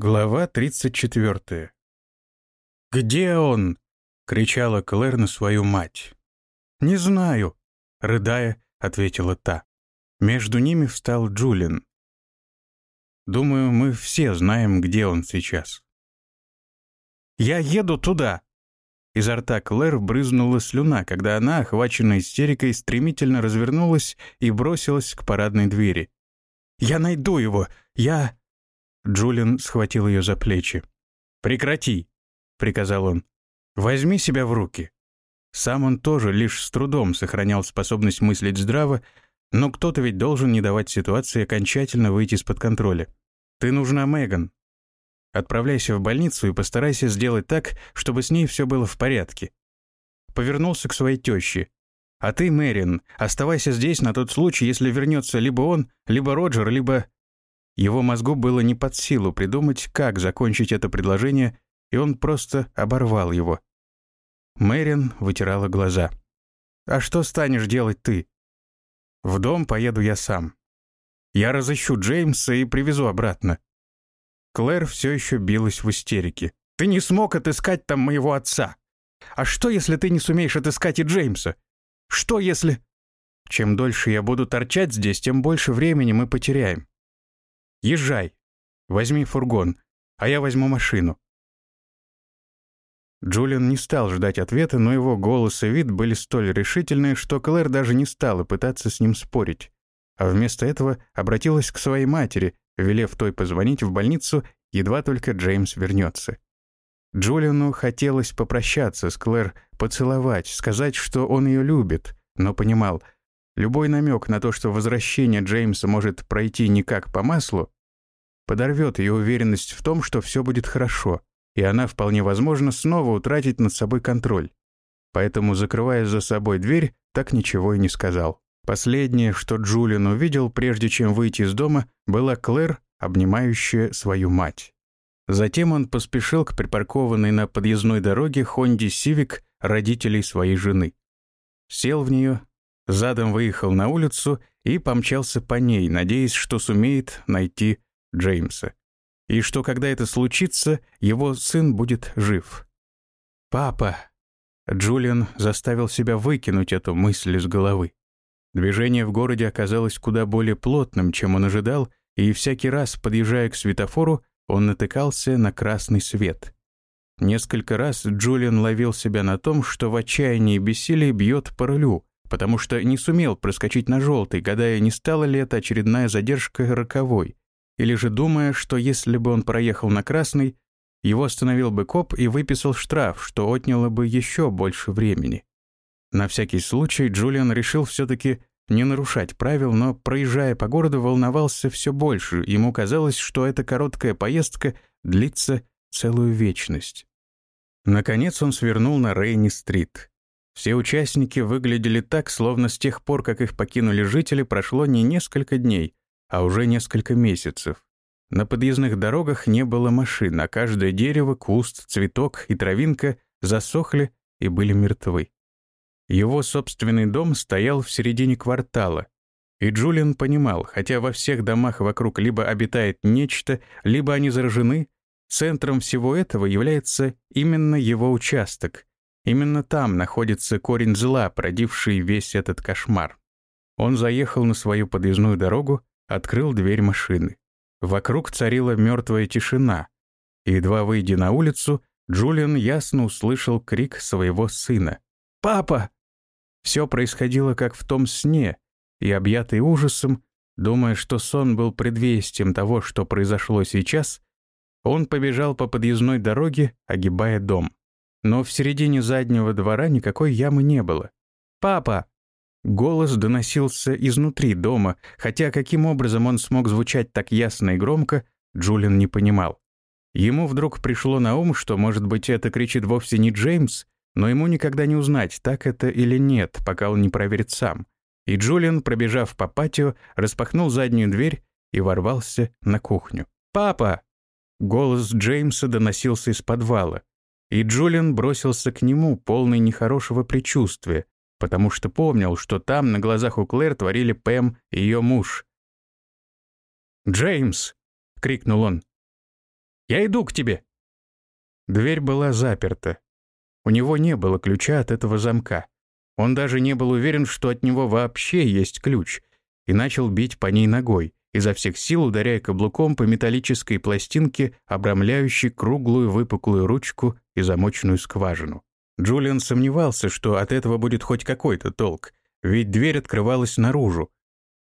Глава 34. «Где он?» — кричала Клэр на свою мать. «Не знаю», — рыдая, ответила та. Между ними встал Джулин. «Думаю, мы все знаем, где он сейчас». «Я еду туда!» Изо рта Клэр брызнула слюна, когда она, охваченная истерикой, стремительно развернулась и бросилась к парадной двери. «Я найду его! Я...» Джулиан схватил ее за плечи. «Прекрати!» — приказал он. «Возьми себя в руки». Сам он тоже лишь с трудом сохранял способность мыслить здраво, но кто-то ведь должен не давать ситуации окончательно выйти из-под контроля. «Ты нужна Меган. Отправляйся в больницу и постарайся сделать так, чтобы с ней все было в порядке». Повернулся к своей теще. «А ты, Мэрин, оставайся здесь на тот случай, если вернется либо он, либо Роджер, либо...» Его мозгу было не под силу придумать, как закончить это предложение, и он просто оборвал его. Мэрин вытирала глаза. «А что станешь делать ты?» «В дом поеду я сам. Я разыщу Джеймса и привезу обратно». Клэр все еще билась в истерике. «Ты не смог отыскать там моего отца. А что, если ты не сумеешь отыскать и Джеймса? Что, если...» «Чем дольше я буду торчать здесь, тем больше времени мы потеряем. Езжай. Возьми фургон, а я возьму машину». Джулиан не стал ждать ответа, но его голос и вид были столь решительные, что Клэр даже не стала пытаться с ним спорить, а вместо этого обратилась к своей матери, велев той позвонить в больницу, едва только Джеймс вернется. Джулиану хотелось попрощаться с Клэр, поцеловать, сказать, что он ее любит, но понимал — Любой намек на то, что возвращение Джеймса может пройти не как по маслу, подорвет ее уверенность в том, что все будет хорошо, и она, вполне возможно, снова утратит над собой контроль. Поэтому, закрывая за собой дверь, так ничего и не сказал. Последнее, что Джулиан увидел, прежде чем выйти из дома, была Клэр, обнимающая свою мать. Затем он поспешил к припаркованной на подъездной дороге Хонде Сивик родителей своей жены. Сел в нее, задом выехал на улицу и помчался по ней, надеясь, что сумеет найти Джеймса. И что, когда это случится, его сын будет жив. «Папа!» Джулиан заставил себя выкинуть эту мысль из головы. Движение в городе оказалось куда более плотным, чем он ожидал, и всякий раз, подъезжая к светофору, он натыкался на красный свет. Несколько раз Джулиан ловил себя на том, что в отчаянии и бессилии бьет по рулю, потому что не сумел проскочить на желтый, гадая, не стала ли это очередная задержка роковой, или же думая, что если бы он проехал на красный, его остановил бы коп и выписал штраф, что отняло бы еще больше времени. На всякий случай Джулиан решил все-таки не нарушать правил, но, проезжая по городу, волновался все больше. Ему казалось, что эта короткая поездка длится целую вечность. Наконец он свернул на Рейни-стрит. Все участники выглядели так, словно с тех пор, как их покинули жители, прошло не несколько дней, а уже несколько месяцев. На подъездных дорогах не было машин, а каждое дерево, куст, цветок и травинка засохли и были мертвы. Его собственный дом стоял в середине квартала, и Джулиан понимал, хотя во всех домах вокруг либо обитает нечто, либо они заражены, центром всего этого является именно его участок, Именно там находится корень зла, породивший весь этот кошмар. Он заехал на свою подъездную дорогу, открыл дверь машины. Вокруг царила мертвая тишина. И, едва выйдя на улицу, Джулиан ясно услышал крик своего сына. «Папа!» Все происходило как в том сне, и, объятый ужасом, думая, что сон был предвестием того, что произошло сейчас, он побежал по подъездной дороге, огибая дом но в середине заднего двора никакой ямы не было. «Папа!» Голос доносился изнутри дома, хотя каким образом он смог звучать так ясно и громко, Джулиан не понимал. Ему вдруг пришло на ум, что, может быть, это кричит вовсе не Джеймс, но ему никогда не узнать, так это или нет, пока он не проверит сам. И Джулиан, пробежав по патио, распахнул заднюю дверь и ворвался на кухню. «Папа!» Голос Джеймса доносился из подвала. И Джулиан бросился к нему, полный нехорошего предчувствия, потому что помнил, что там на глазах у Клэр творили Пэм и ее муж. «Джеймс!» — крикнул он. Я иду к тебе!» Дверь была заперта. У него не было ключа от этого замка. Он даже не был уверен, что от него вообще есть ключ, и начал бить по ней ногой, изо всех сил ударяя каблуком по металлической пластинке, обрамляющей круглую выпуклую ручку и замочную скважину. Джулиан сомневался, что от этого будет хоть какой-то толк, ведь дверь открывалась наружу.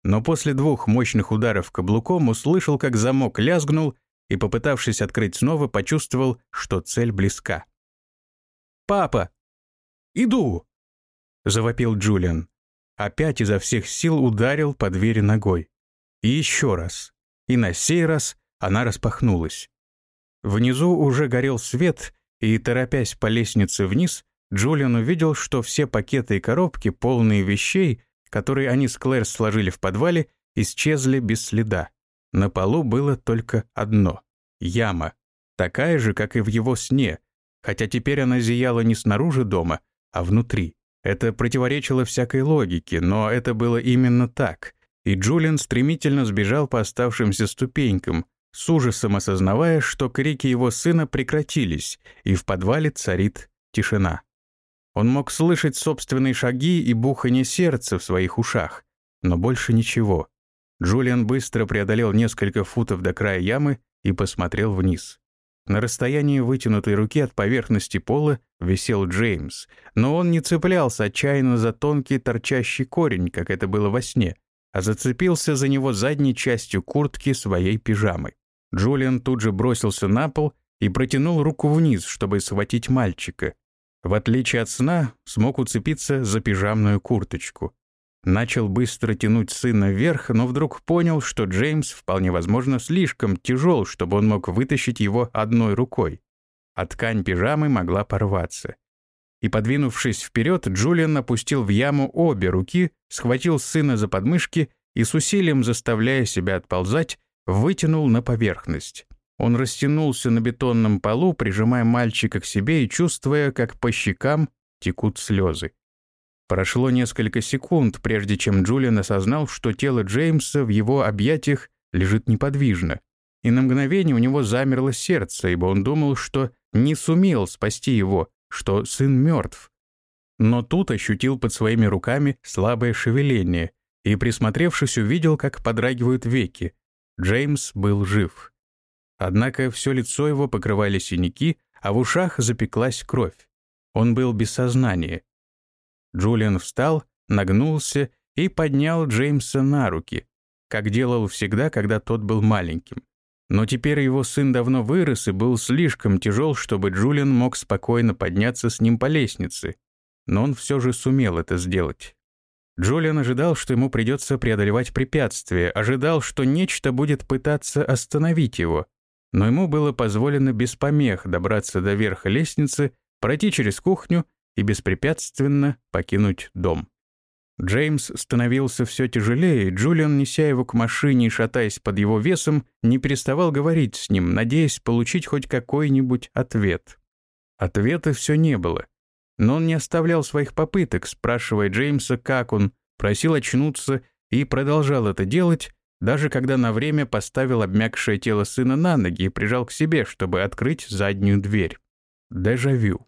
Но после двух мощных ударов каблуком услышал, как замок лязгнул, и, попытавшись открыть снова, почувствовал, что цель близка. «Папа! Иду!» — завопил Джулиан. Опять изо всех сил ударил по двери ногой. И еще раз. И на сей раз она распахнулась. Внизу уже горел свет, и, торопясь по лестнице вниз, Джулиан увидел, что все пакеты и коробки, полные вещей, которые они с Клэр сложили в подвале, исчезли без следа. На полу было только одно — яма, такая же, как и в его сне, хотя теперь она зияла не снаружи дома, а внутри. Это противоречило всякой логике, но это было именно так, и Джулиан стремительно сбежал по оставшимся ступенькам, с ужасом осознавая, что крики его сына прекратились, и в подвале царит тишина. Он мог слышать собственные шаги и бухание сердца в своих ушах, но больше ничего. Джулиан быстро преодолел несколько футов до края ямы и посмотрел вниз. На расстоянии вытянутой руки от поверхности пола висел Джеймс, но он не цеплялся отчаянно за тонкий торчащий корень, как это было во сне, а зацепился за него задней частью куртки своей пижамы. Джулиан тут же бросился на пол и протянул руку вниз, чтобы схватить мальчика. В отличие от сна, смог уцепиться за пижамную курточку. Начал быстро тянуть сына вверх, но вдруг понял, что Джеймс, вполне возможно, слишком тяжел, чтобы он мог вытащить его одной рукой. А ткань пижамы могла порваться. И, подвинувшись вперед, Джулиан опустил в яму обе руки, схватил сына за подмышки и с усилием, заставляя себя отползать, вытянул на поверхность. Он растянулся на бетонном полу, прижимая мальчика к себе и чувствуя, как по щекам текут слезы. Прошло несколько секунд, прежде чем Джулиан осознал, что тело Джеймса в его объятиях лежит неподвижно. И на мгновение у него замерло сердце, ибо он думал, что не сумел спасти его, что сын мертв. Но тут ощутил под своими руками слабое шевеление и, присмотревшись, увидел, как подрагивают веки. Джеймс был жив. Однако все лицо его покрывали синяки, а в ушах запеклась кровь. Он был без сознания. Джулиан встал, нагнулся и поднял Джеймса на руки, как делал всегда, когда тот был маленьким. Но теперь его сын давно вырос и был слишком тяжел, чтобы Джулиан мог спокойно подняться с ним по лестнице. Но он все же сумел это сделать. Джулиан ожидал, что ему придется преодолевать препятствия, ожидал, что нечто будет пытаться остановить его. Но ему было позволено без помех добраться до верха лестницы, пройти через кухню и беспрепятственно покинуть дом. Джеймс становился все тяжелее, Джулиан, неся его к машине и шатаясь под его весом, не переставал говорить с ним, надеясь получить хоть какой-нибудь ответ. Ответа все не было. Но он не оставлял своих попыток, спрашивая Джеймса, как он, просил очнуться и продолжал это делать, даже когда на время поставил обмякшее тело сына на ноги и прижал к себе, чтобы открыть заднюю дверь. Дежавю.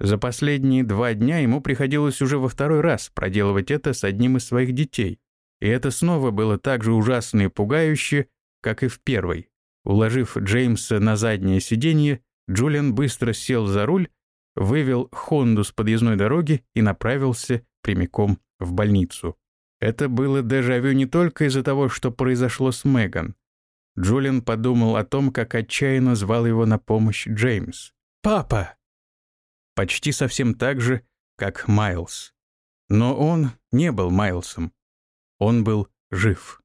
За последние два дня ему приходилось уже во второй раз проделывать это с одним из своих детей. И это снова было так же ужасно и пугающе, как и в первой. Уложив Джеймса на заднее сиденье, Джулиан быстро сел за руль, вывел Хонду с подъездной дороги и направился прямиком в больницу. Это было дежавю не только из-за того, что произошло с Меган. Джулиан подумал о том, как отчаянно звал его на помощь Джеймс. «Папа!» Почти совсем так же, как Майлз. Но он не был Майлсом. Он был жив.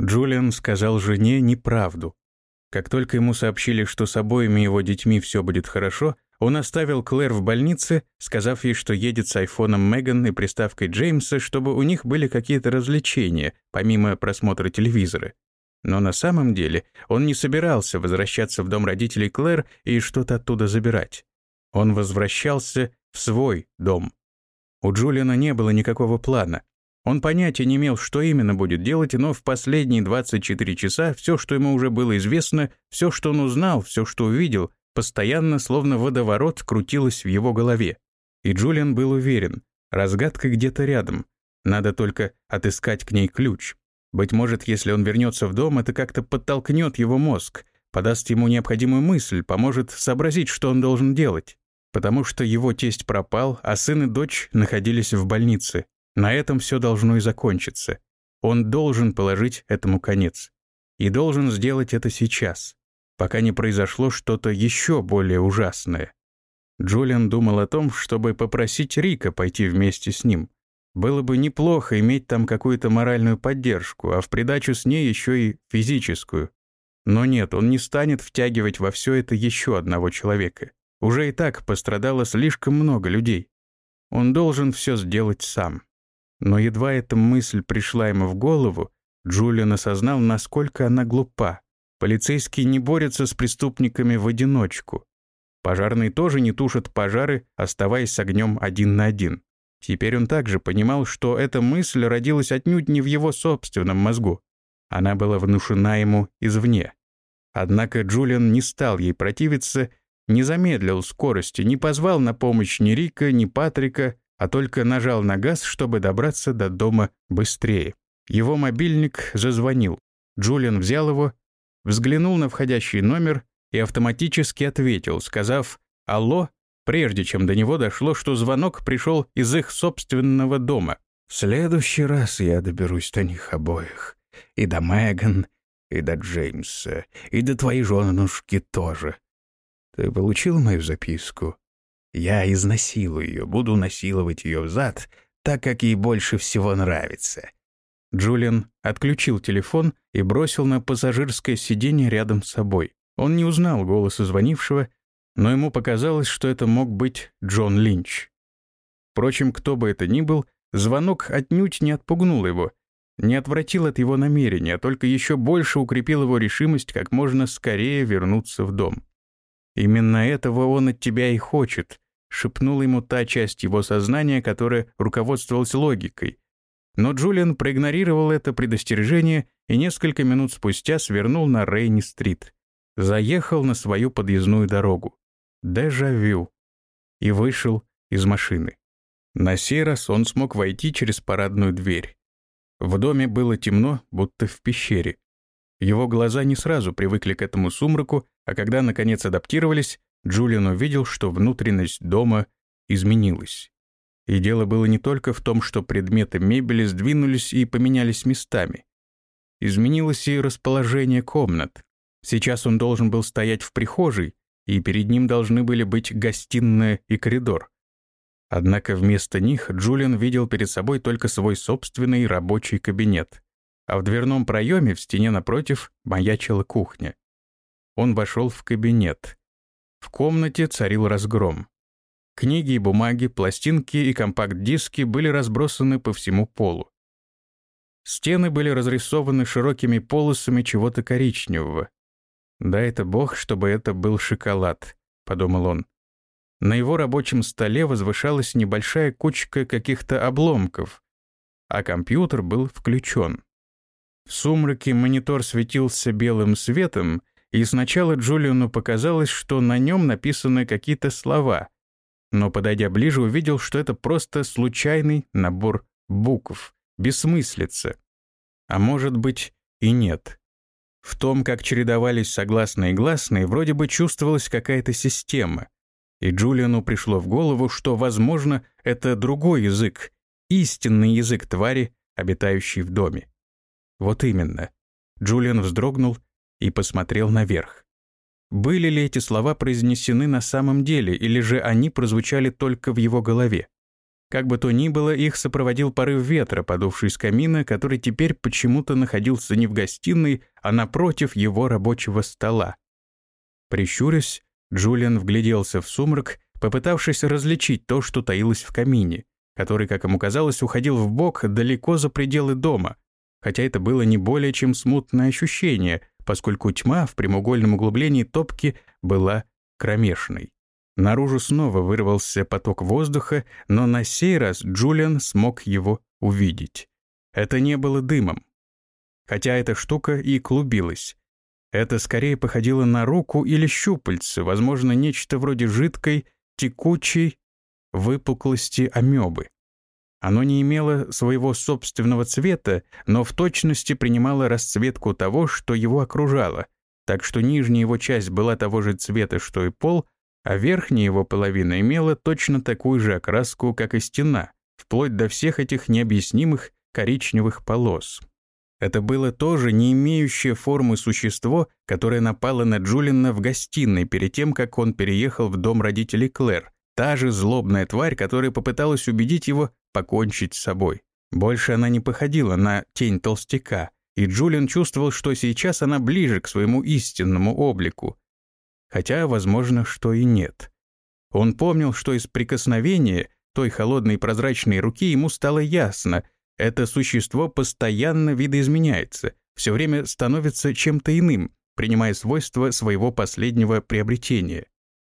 Джулиан сказал жене неправду. Как только ему сообщили, что с обоими его детьми все будет хорошо, он оставил Клэр в больнице, сказав ей, что едет с айфоном Меган и приставкой Джеймса, чтобы у них были какие-то развлечения, помимо просмотра телевизора. Но на самом деле он не собирался возвращаться в дом родителей Клэр и что-то оттуда забирать. Он возвращался в свой дом. У Джулиана не было никакого плана. Он понятия не имел, что именно будет делать, но в последние 24 часа все, что ему уже было известно, все, что он узнал, все, что увидел, постоянно, словно водоворот, крутилось в его голове. И Джулиан был уверен, разгадка где-то рядом. Надо только отыскать к ней ключ. Быть может, если он вернется в дом, это как-то подтолкнет его мозг, подаст ему необходимую мысль, поможет сообразить, что он должен делать. Потому что его тесть пропал, а сын и дочь находились в больнице. На этом все должно и закончиться. Он должен положить этому конец. И должен сделать это сейчас, пока не произошло что-то еще более ужасное. Джулиан думал о том, чтобы попросить Рика пойти вместе с ним. Было бы неплохо иметь там какую-то моральную поддержку, а в придачу с ней еще и физическую. Но нет, он не станет втягивать во все это еще одного человека. Уже и так пострадало слишком много людей. Он должен все сделать сам. Но едва эта мысль пришла ему в голову, Джулиан осознал, насколько она глупа. Полицейские не борются с преступниками в одиночку. Пожарные тоже не тушат пожары, оставаясь с огнем один на один. Теперь он также понимал, что эта мысль родилась отнюдь не в его собственном мозгу. Она была внушена ему извне. Однако Джулиан не стал ей противиться, не замедлил скорости, не позвал на помощь ни Рика, ни Патрика, а только нажал на газ, чтобы добраться до дома быстрее. Его мобильник зазвонил. Джулиан взял его, взглянул на входящий номер и автоматически ответил, сказав «Алло», прежде чем до него дошло, что звонок пришел из их собственного дома. «В следующий раз я доберусь до них обоих. И до Меган, и до Джеймса, и до твоей женушки тоже. Ты получил мою записку?» Я изнасилую ее, буду насиловать ее взад, так как ей больше всего нравится». Джулиан отключил телефон и бросил на пассажирское сиденье рядом с собой. Он не узнал голоса звонившего, но ему показалось, что это мог быть Джон Линч. Впрочем, кто бы это ни был, звонок отнюдь не отпугнул его, не отвратил от его намерения, а только еще больше укрепил его решимость как можно скорее вернуться в дом. Именно этого он от тебя и хочет, шепнула ему та часть его сознания, которая руководствовалась логикой. Но Джулиан проигнорировал это предостережение и несколько минут спустя свернул на Рейни-стрит. Заехал на свою подъездную дорогу. Дежавю. И вышел из машины. На сей раз он смог войти через парадную дверь. В доме было темно, будто в пещере. Его глаза не сразу привыкли к этому сумраку, а когда, наконец, адаптировались, Джулиан увидел, что внутренность дома изменилась. И дело было не только в том, что предметы мебели сдвинулись и поменялись местами. Изменилось и расположение комнат. Сейчас он должен был стоять в прихожей, и перед ним должны были быть гостиная и коридор. Однако вместо них Джулиан видел перед собой только свой собственный рабочий кабинет, а в дверном проеме в стене напротив маячила кухня. Он вошел в кабинет. В комнате царил разгром. Книги и бумаги, пластинки и компакт-диски были разбросаны по всему полу. Стены были разрисованы широкими полосами чего-то коричневого. «Да это бог, чтобы это был шоколад», — подумал он. На его рабочем столе возвышалась небольшая кучка каких-то обломков, а компьютер был включен. В сумраке монитор светился белым светом, и сначала Джулиану показалось, что на нем написаны какие-то слова, но, подойдя ближе, увидел, что это просто случайный набор букв, бессмыслица. А может быть и нет. В том, как чередовались согласные и гласные, вроде бы чувствовалась какая-то система. И Джулиану пришло в голову, что, возможно, это другой язык, истинный язык твари, обитающей в доме. Вот именно. Джулиан вздрогнул и посмотрел наверх. Были ли эти слова произнесены на самом деле, или же они прозвучали только в его голове? Как бы то ни было, их сопроводил порыв ветра, подувший с камина, который теперь почему-то находился не в гостиной, а напротив его рабочего стола. Прищурясь, Джулиан вгляделся в сумрак, попытавшись различить то, что таилось в камине, который, как ему казалось, уходил в бок далеко за пределы дома, хотя это было не более чем смутное ощущение — поскольку тьма в прямоугольном углублении топки была кромешной. Наружу снова вырвался поток воздуха, но на сей раз Джулиан смог его увидеть. Это не было дымом. Хотя эта штука и клубилась. Это скорее походило на руку или щупальце, возможно, нечто вроде жидкой, текучей выпуклости амебы. Оно не имело своего собственного цвета, но в точности принимало расцветку того, что его окружало, так что нижняя его часть была того же цвета, что и пол, а верхняя его половина имела точно такую же окраску, как и стена, вплоть до всех этих необъяснимых коричневых полос. Это было тоже не имеющее формы существо, которое напало на Джулина в гостиной перед тем, как он переехал в дом родителей Клэр, Та же злобная тварь, которая попыталась убедить его покончить с собой. Больше она не походила на тень толстяка, и Джулиан чувствовал, что сейчас она ближе к своему истинному облику. Хотя, возможно, что и нет. Он помнил, что из прикосновения той холодной прозрачной руки ему стало ясно, это существо постоянно видоизменяется, все время становится чем-то иным, принимая свойства своего последнего приобретения.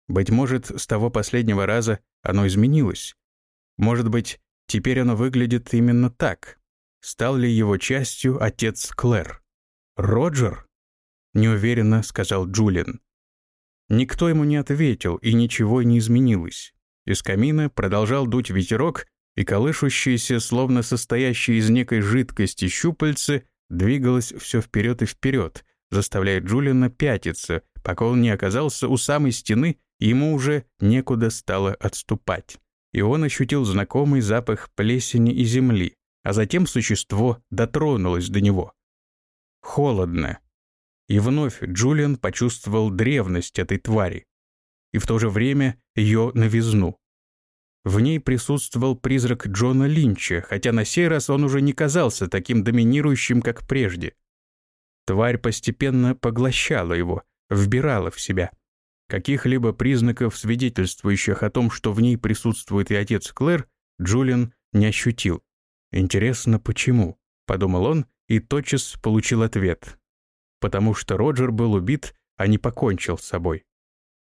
Быть может, с того последнего раза оно изменилось. Может быть, теперь оно выглядит именно так. Стал ли его частью отец Клэр? «Роджер?» — неуверенно сказал Джулиан. Никто ему не ответил, и ничего не изменилось. Из камина продолжал дуть ветерок, и колышущиеся, словно состоящие из некой жидкости щупальцы, двигалось все вперед и вперед, заставляя Джулиана пятиться, пока он не оказался у самой стены Ему уже некуда стало отступать. И он ощутил знакомый запах плесени и земли, а затем существо дотронулось до него. Холодно. И вновь Джулиан почувствовал древность этой твари. И в то же время ее новизну. В ней присутствовал призрак Джона Линча, хотя на сей раз он уже не казался таким доминирующим, как прежде. Тварь постепенно поглощала его, вбирала в себя. Каких-либо признаков, свидетельствующих о том, что в ней присутствует и отец Клэр, Джулиан не ощутил. «Интересно, почему?» — подумал он и тотчас получил ответ. Потому что Роджер был убит, а не покончил с собой.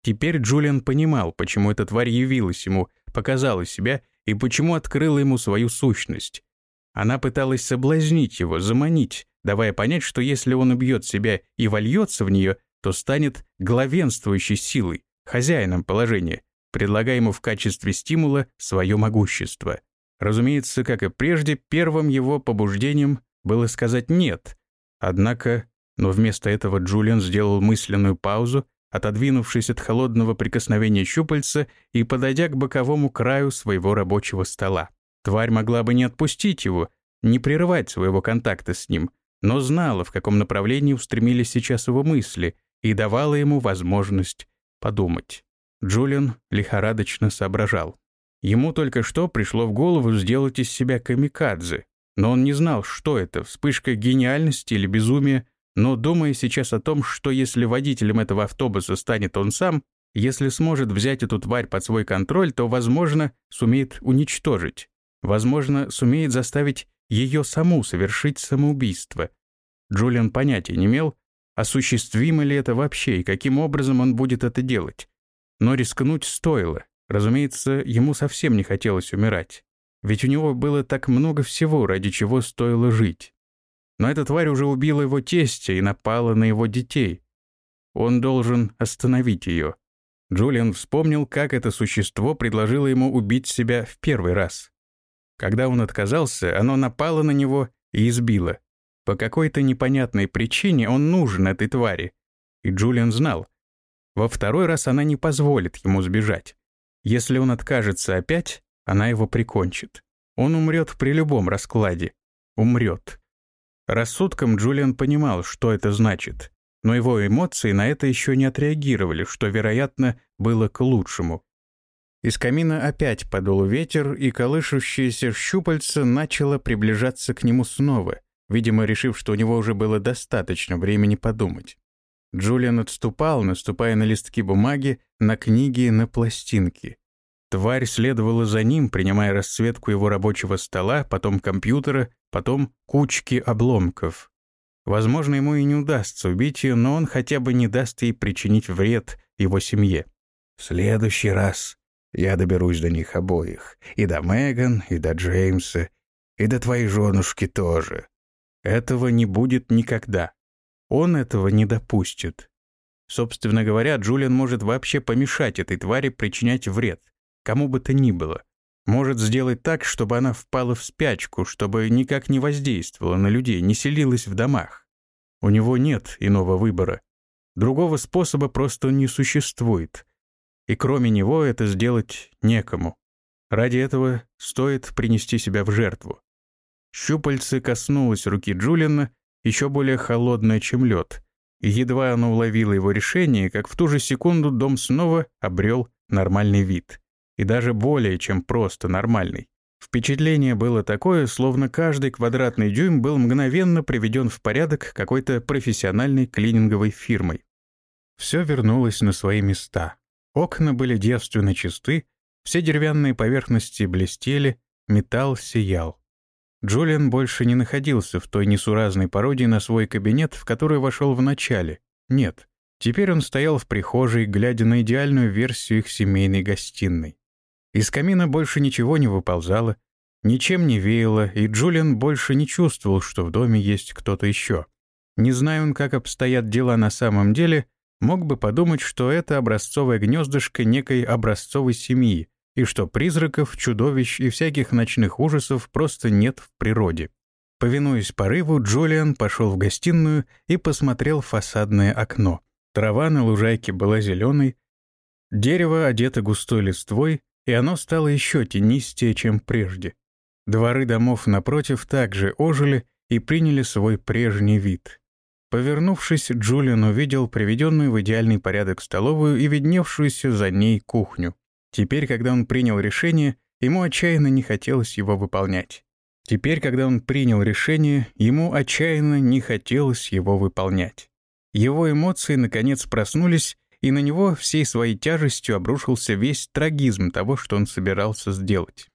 Теперь Джулиан понимал, почему эта тварь явилась ему, показала себя и почему открыла ему свою сущность. Она пыталась соблазнить его, заманить, давая понять, что если он убьет себя и вольется в нее, то станет главенствующей силой, хозяином положения, предлагая ему в качестве стимула свое могущество. Разумеется, как и прежде, первым его побуждением было сказать «нет». Однако, но вместо этого Джулиан сделал мысленную паузу, отодвинувшись от холодного прикосновения щупальца и подойдя к боковому краю своего рабочего стола. Тварь могла бы не отпустить его, не прерывать своего контакта с ним, но знала, в каком направлении устремились сейчас его мысли, и давала ему возможность подумать. Джулиан лихорадочно соображал. Ему только что пришло в голову сделать из себя камикадзе, но он не знал, что это, вспышка гениальности или безумия, но думая сейчас о том, что если водителем этого автобуса станет он сам, если сможет взять эту тварь под свой контроль, то, возможно, сумеет уничтожить. Возможно, сумеет заставить ее саму совершить самоубийство. Джулиан понятия не имел, осуществимо ли это вообще и каким образом он будет это делать. Но рискнуть стоило. Разумеется, ему совсем не хотелось умирать. Ведь у него было так много всего, ради чего стоило жить. Но эта тварь уже убила его тестя и напала на его детей. Он должен остановить ее. Джулиан вспомнил, как это существо предложило ему убить себя в первый раз. Когда он отказался, оно напало на него и избило. По какой-то непонятной причине он нужен этой твари. И Джулиан знал. Во второй раз она не позволит ему сбежать. Если он откажется опять, она его прикончит. Он умрет при любом раскладе. Умрет. Рассудком Джулиан понимал, что это значит, но его эмоции на это еще не отреагировали, что, вероятно, было к лучшему. Из камина опять подул ветер, и колышущееся щупальце начало приближаться к нему снова — видимо, решив, что у него уже было достаточно времени подумать. Джулиан отступал, наступая на листки бумаги, на книги, на пластинки. Тварь следовала за ним, принимая расцветку его рабочего стола, потом компьютера, потом кучки обломков. Возможно, ему и не удастся убить ее, но он хотя бы не даст ей причинить вред его семье. «В следующий раз я доберусь до них обоих, и до Меган, и до Джеймса, И до твоей женушки тоже. Этого не будет никогда. Он этого не допустит. Собственно говоря, Джулиан может вообще помешать этой твари причинять вред, кому бы то ни было. Может сделать так, чтобы она впала в спячку, чтобы никак не воздействовала на людей, не селилась в домах. У него нет иного выбора. Другого способа просто не существует. И кроме него это сделать некому. Ради этого стоит принести себя в жертву. Щупальце коснулось руки Джулиана, еще более холодное, чем лед. И едва оно уловило его решение, как в ту же секунду дом снова обрел нормальный вид. И даже более, чем просто нормальный. Впечатление было такое, словно каждый квадратный дюйм был мгновенно приведен в порядок какой-то профессиональной клининговой фирмой. Все вернулось на свои места. Окна были девственно чисты, все деревянные поверхности блестели, металл сиял. Джулиан больше не находился в той несуразной пародии на свой кабинет, в который вошел в начале. Нет. Теперь он стоял в прихожей, глядя на идеальную версию их семейной гостиной. Из камина больше ничего не выползало, ничем не веяло, и Джулиан больше не чувствовал, что в доме есть кто-то еще. Не зная он, как обстоят дела на самом деле, мог бы подумать, что это образцовое гнездышко некой образцовой семьи, и что призраков, чудовищ и всяких ночных ужасов просто нет в природе. Повинуясь порыву, Джулиан пошел в гостиную и посмотрел в фасадное окно. Трава на лужайке была зеленой, дерево одето густой листвой, и оно стало еще тенистее, чем прежде. Дворы домов напротив также ожили и приняли свой прежний вид. Повернувшись, Джулиан увидел приведенную в идеальный порядок столовую и видневшуюся за ней кухню. Теперь, когда он принял решение, ему отчаянно не хотелось его выполнять. Теперь, когда он принял решение, ему отчаянно не хотелось его выполнять. Его эмоции, наконец, проснулись, и на него всей своей тяжестью обрушился весь трагизм того, что он собирался сделать.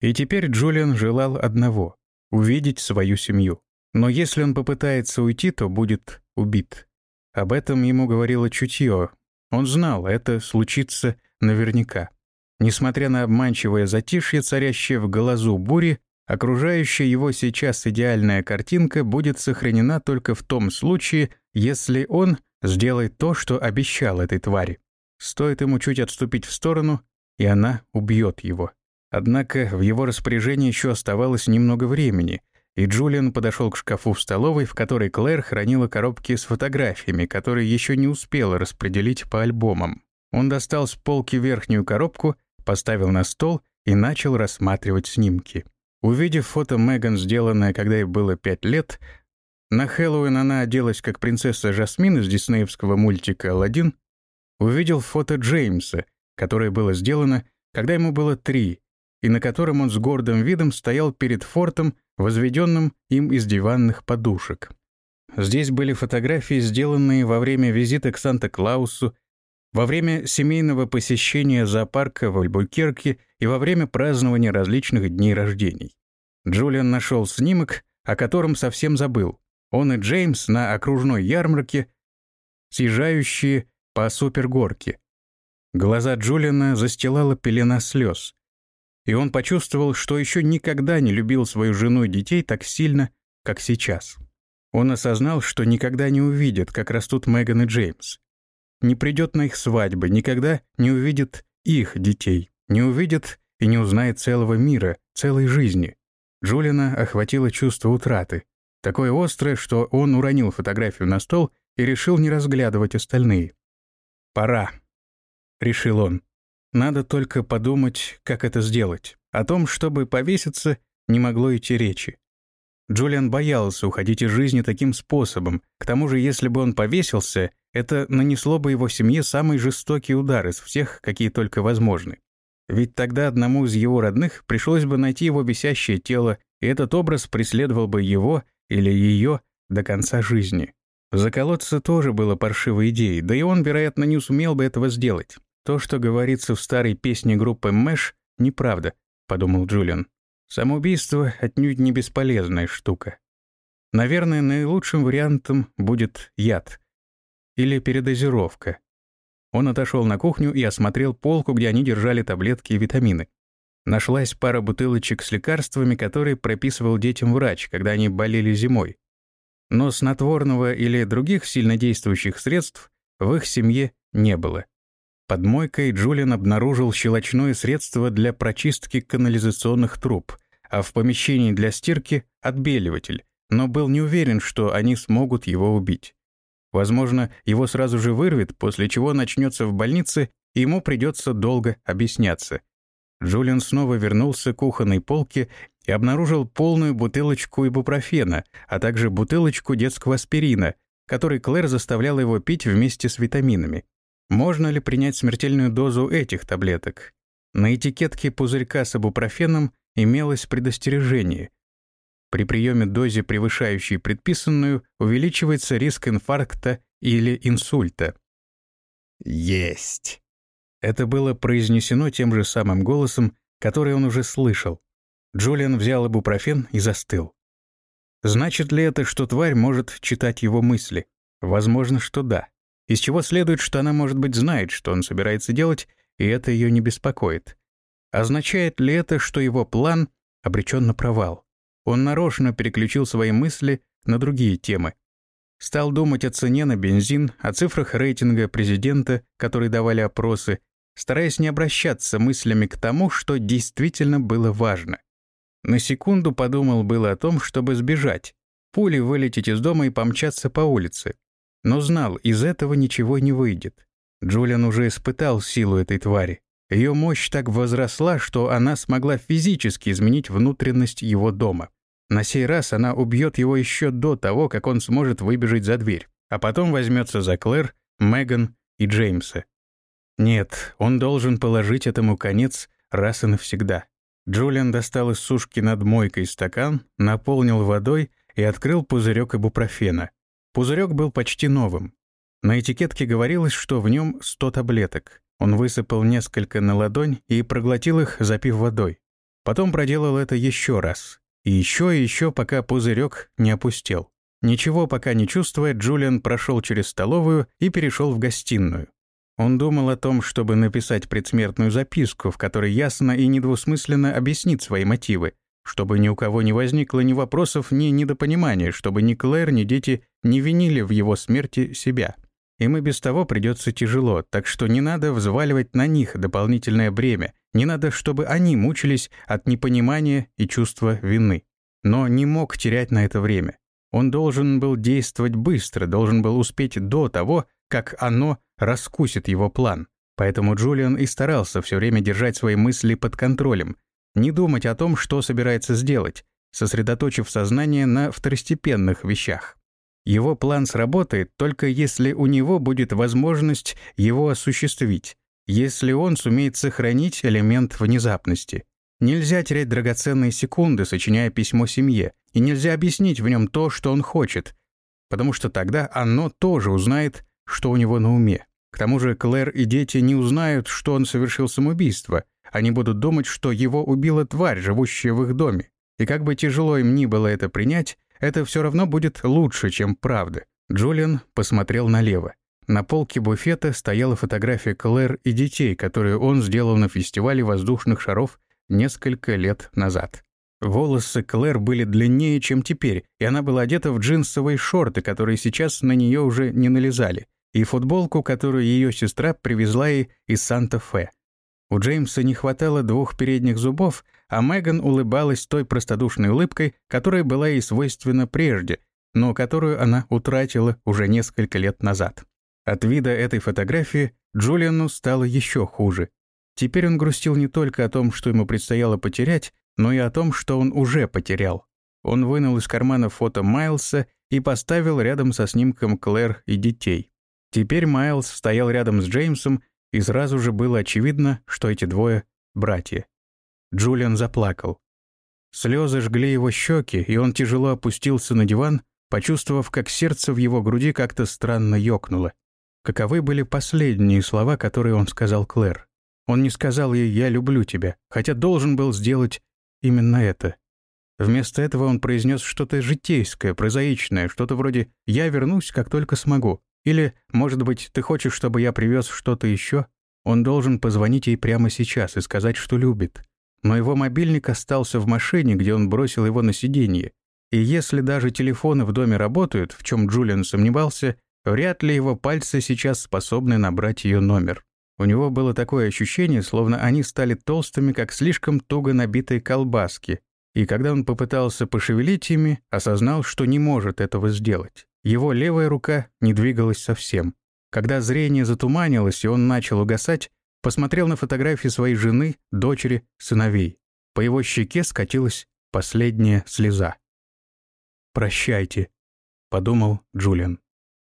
И теперь Джулиан желал одного — увидеть свою семью. Но если он попытается уйти, то будет убит. Об этом ему говорило чутье. Он знал, это случится наверняка. Несмотря на обманчивое затишье, царящее в глазу бури, окружающая его сейчас идеальная картинка будет сохранена только в том случае, если он сделает то, что обещал этой твари. Стоит ему чуть отступить в сторону, и она убьет его. Однако в его распоряжении еще оставалось немного времени, и Джулиан подошел к шкафу в столовой, в которой Клэр хранила коробки с фотографиями, которые еще не успела распределить по альбомам. Он достал с полки верхнюю коробку, поставил на стол и начал рассматривать снимки. Увидев фото Меган, сделанное, когда ей было пять лет, на Хэллоуин она оделась как принцесса Жасмин из диснеевского мультика «Аладдин», увидел фото Джеймса, которое было сделано, когда ему было три, и на котором он с гордым видом стоял перед фортом, возведенным им из диванных подушек. Здесь были фотографии, сделанные во время визита к Санта-Клаусу во время семейного посещения зоопарка в Альбукерке и во время празднования различных дней рождений. Джулиан нашел снимок, о котором совсем забыл. Он и Джеймс на окружной ярмарке, съезжающие по супергорке. Глаза Джулиана застилала пелена слез. И он почувствовал, что еще никогда не любил свою жену и детей так сильно, как сейчас. Он осознал, что никогда не увидит, как растут Меган и Джеймс не придет на их свадьбы, никогда не увидит их детей, не увидит и не узнает целого мира, целой жизни. Джулина охватило чувство утраты, такое острое, что он уронил фотографию на стол и решил не разглядывать остальные. «Пора», — решил он. «Надо только подумать, как это сделать. О том, чтобы повеситься, не могло идти речи. Джулиан боялся уходить из жизни таким способом. К тому же, если бы он повесился, это нанесло бы его семье самый жестокий удар из всех, какие только возможны. Ведь тогда одному из его родных пришлось бы найти его висящее тело, и этот образ преследовал бы его или ее до конца жизни. Заколоться тоже было паршивой идеей, да и он, вероятно, не сумел бы этого сделать. То, что говорится в старой песне группы Мэш, неправда, подумал Джулиан. Самоубийство отнюдь не бесполезная штука. Наверное, наилучшим вариантом будет яд, или передозировка. Он отошел на кухню и осмотрел полку, где они держали таблетки и витамины. Нашлась пара бутылочек с лекарствами, которые прописывал детям врач, когда они болели зимой. Но снотворного или других сильнодействующих средств в их семье не было. Под мойкой Джулиан обнаружил щелочное средство для прочистки канализационных труб, а в помещении для стирки — отбеливатель, но был не уверен, что они смогут его убить. Возможно, его сразу же вырвет, после чего начнется в больнице, и ему придется долго объясняться. Джулиан снова вернулся к кухонной полке и обнаружил полную бутылочку ибупрофена, а также бутылочку детского аспирина, который Клэр заставляла его пить вместе с витаминами. Можно ли принять смертельную дозу этих таблеток? На этикетке пузырька с ибупрофеном имелось предостережение. При приеме дозе, превышающей предписанную, увеличивается риск инфаркта или инсульта. «Есть!» Это было произнесено тем же самым голосом, который он уже слышал. Джулиан взял ибупрофен и застыл. Значит ли это, что тварь может читать его мысли? Возможно, что да. Из чего следует, что она, может быть, знает, что он собирается делать, и это ее не беспокоит. Означает ли это, что его план обречен на провал? Он нарочно переключил свои мысли на другие темы. Стал думать о цене на бензин, о цифрах рейтинга президента, которые давали опросы, стараясь не обращаться мыслями к тому, что действительно было важно. На секунду подумал было о том, чтобы сбежать, пулей вылететь из дома и помчаться по улице. Но знал, из этого ничего не выйдет. Джулиан уже испытал силу этой твари. Ее мощь так возросла, что она смогла физически изменить внутренность его дома. На сей раз она убьет его еще до того, как он сможет выбежать за дверь, а потом возьмется за Клэр, Меган и Джеймса. Нет, он должен положить этому конец раз и навсегда. Джулиан достал из сушки над мойкой стакан, наполнил водой и открыл пузырек ибупрофена. Пузырек был почти новым. На этикетке говорилось, что в нем 100 таблеток. Он высыпал несколько на ладонь и проглотил их, запив водой. Потом проделал это еще раз. И еще и еще, пока пузырек не опустел. Ничего пока не чувствуя, Джулиан прошел через столовую и перешел в гостиную. Он думал о том, чтобы написать предсмертную записку, в которой ясно и недвусмысленно объяснить свои мотивы, чтобы ни у кого не возникло ни вопросов, ни недопонимания, чтобы ни Клэр, ни дети не винили в его смерти себя. Им и без того придется тяжело, так что не надо взваливать на них дополнительное бремя, не надо, чтобы они мучились от непонимания и чувства вины. Но не мог терять на это время. Он должен был действовать быстро, должен был успеть до того, как оно раскусит его план. Поэтому Джулиан и старался все время держать свои мысли под контролем, не думать о том, что собирается сделать, сосредоточив сознание на второстепенных вещах. Его план сработает только если у него будет возможность его осуществить, если он сумеет сохранить элемент внезапности. Нельзя терять драгоценные секунды, сочиняя письмо семье, и нельзя объяснить в нем то, что он хочет, потому что тогда оно тоже узнает, что у него на уме. К тому же Клэр и дети не узнают, что он совершил самоубийство. Они будут думать, что его убила тварь, живущая в их доме. И как бы тяжело им ни было это принять, это все равно будет лучше, чем правда. Джулиан посмотрел налево. На полке буфета стояла фотография Клэр и детей, которую он сделал на фестивале воздушных шаров несколько лет назад. Волосы Клэр были длиннее, чем теперь, и она была одета в джинсовые шорты, которые сейчас на нее уже не налезали и футболку, которую ее сестра привезла ей из Санта-Фе. У Джеймса не хватало двух передних зубов, а Меган улыбалась той простодушной улыбкой, которая была ей свойственна прежде, но которую она утратила уже несколько лет назад. От вида этой фотографии Джулиану стало еще хуже. Теперь он грустил не только о том, что ему предстояло потерять, но и о том, что он уже потерял. Он вынул из кармана фото Майлса и поставил рядом со снимком Клэр и детей. Теперь Майлз стоял рядом с Джеймсом, и сразу же было очевидно, что эти двое — братья. Джулиан заплакал. Слезы жгли его щеки, и он тяжело опустился на диван, почувствовав, как сердце в его груди как-то странно ёкнуло. Каковы были последние слова, которые он сказал Клэр? Он не сказал ей «я люблю тебя», хотя должен был сделать именно это. Вместо этого он произнес что-то житейское, прозаичное, что-то вроде «я вернусь, как только смогу». Или, может быть, ты хочешь, чтобы я привез что-то еще? Он должен позвонить ей прямо сейчас и сказать, что любит. но его мобильник остался в машине, где он бросил его на сиденье. И если даже телефоны в доме работают, в чем Джулиан сомневался, вряд ли его пальцы сейчас способны набрать ее номер. У него было такое ощущение, словно они стали толстыми, как слишком туго набитые колбаски, и когда он попытался пошевелить ими, осознал, что не может этого сделать. Его левая рука не двигалась совсем. Когда зрение затуманилось и он начал угасать, посмотрел на фотографии своей жены, дочери, сыновей. По его щеке скатилась последняя слеза. «Прощайте», — подумал Джулиан.